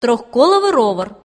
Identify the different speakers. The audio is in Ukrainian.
Speaker 1: трьохколовий ровер.